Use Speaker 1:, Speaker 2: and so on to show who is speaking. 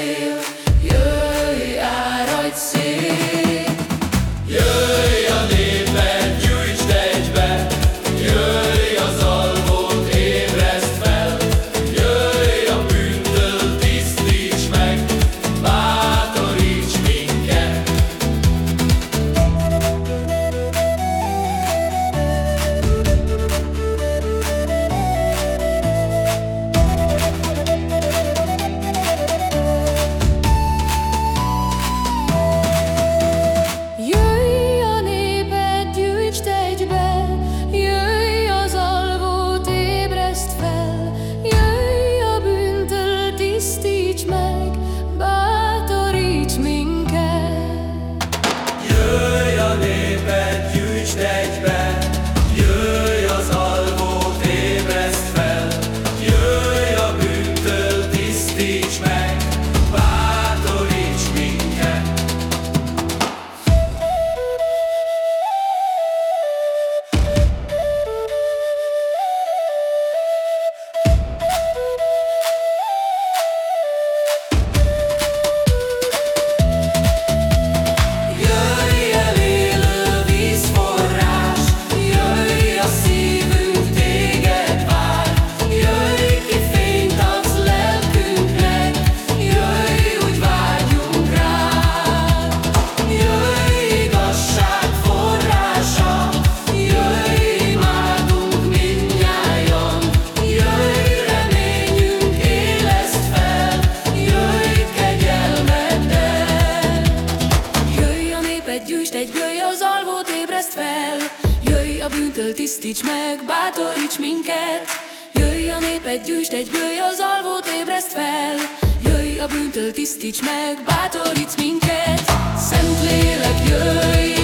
Speaker 1: see. Gyűjtsd, egy göly az alvót ébreszt fel. Jöjj a bűntől, tisztíts meg, bátoríts minket. Jöjj a népet gyűjtsd, egy göly az alvót ébreszt fel. Jöjj a bűntől, tisztíts meg, bátoríts minket. Szentlélek, jöjj